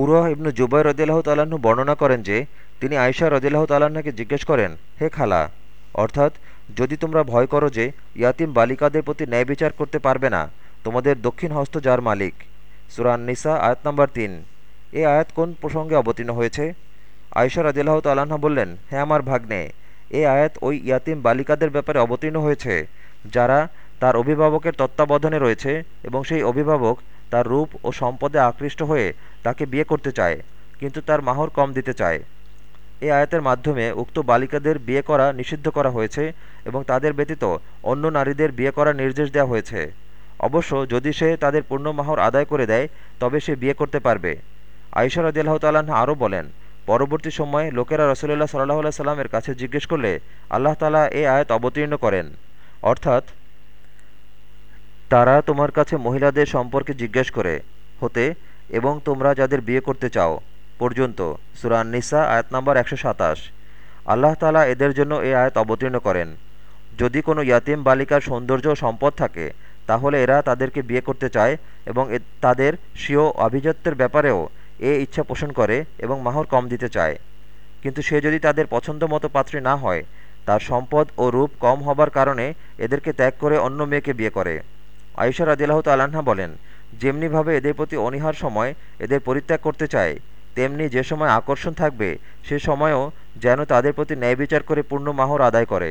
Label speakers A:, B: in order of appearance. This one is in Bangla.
A: উরহ ইবনু জুবাই রদিল্লাহ তাল্লাহ্ন বর্ণনা করেন যে, তিনি আয়সা রদিল্লাহ তাল্লাহ্নকে জিজ্ঞেস করেন, হে খালা, অর্থাৎ যদি তোমরা ভয় করো যে, ইয়াতিম বালিকাদের প্রতি ন্যায় বিচার করতে পারবে না, তোমাদের দক্ষিণ হস্ত যার মালিক? সুরান নিসা আয়াত নম্বর তিন। এ আয়াত কোন প্রসঙ্গে অবতীর্ণ হয়েছে? আয়সা রদিল্লাহ তাল্লাহ্ন বললেন হ্যাঁ আমার ভাগ্নে, এ আয়াত ওই ইয়াতিম বালিকাদের ব্যাপারে অবতীর্ণ হয়েছে, যারা তার অভিভাবকের তত্ত্বাবধানে রয়েছে এবং সেই অভিভাবক তার রূপ ও সম্পদে আকৃষ্ট হয়ে তাকে বিয়ে করতে চায়, কিন্তু তার মাহর কম দিতে চায়। এই আয়াতের মাধ্যমে উক্ত বালিকাদের বিয়ে করা নিষিদ্ধ করা হয়েছে এবং তাদের ব্যতীত অন্য নারীদের বিয়ে করার নির্দেশ দেওয়া হয়েছে। অবশ্য যদি সে তাদের পূর্ণ মাহর আদায় করে দেয়, তবে সে বিয়ে করতে পারবে। আইসা রদিয়াল্লাহ তাল্লাহ আরও বলেন, পরবর্তী সময়ে লোকেরা রসুল্লাহ সাল্লাহ সাল্লামের কাছে জিজ্ঞেস করলে আল্লাহ তালা এই আয়াত অবতীর্ণ করেন। অর্থাৎ তারা তোমার কাছে মহিলাদের সম্পর্কে জিজ্ঞেস করে, হতে, এবং তোমরা যাদের বিয়ে করতে চাও, পর্যন্ত। সুরান নিসা আয়াত নম্বর একশো সাতাশ। আল্লাহ তালা এদের জন্য এই আয়াত অবতীর্ণ করেন। যদি কোনো ইয়াতিম বালিকার সৌন্দর্য সম্পদ থাকে, তাহলে এরা তাদেরকে বিয়ে করতে চায় এবং তাদের স্বীয় আভিজাত্যের ব্যাপারেও এ ইচ্ছা পোষণ করে এবং মাহর কম দিতে চায়। কিন্তু সে যদি তাদের পছন্দ মতো পাত্রী না হয়, তার সম্পদ ও রূপ কম হবার কারণে এদেরকে ত্যাগ করে অন্য মেয়েকে বিয়ে করে। আয়সা রাজিল্লাহ তাল্লাহা বলেন যেমনিভাবে এদের প্রতি অনিহার সময় এদের পরিত্যাগ করতে চায়, তেমনি যে সময় আকর্ষণ থাকবে, সে সময়ও যেন তাদের প্রতি ন্যায় বিচার করে পূর্ণ মাহর আদায় করে।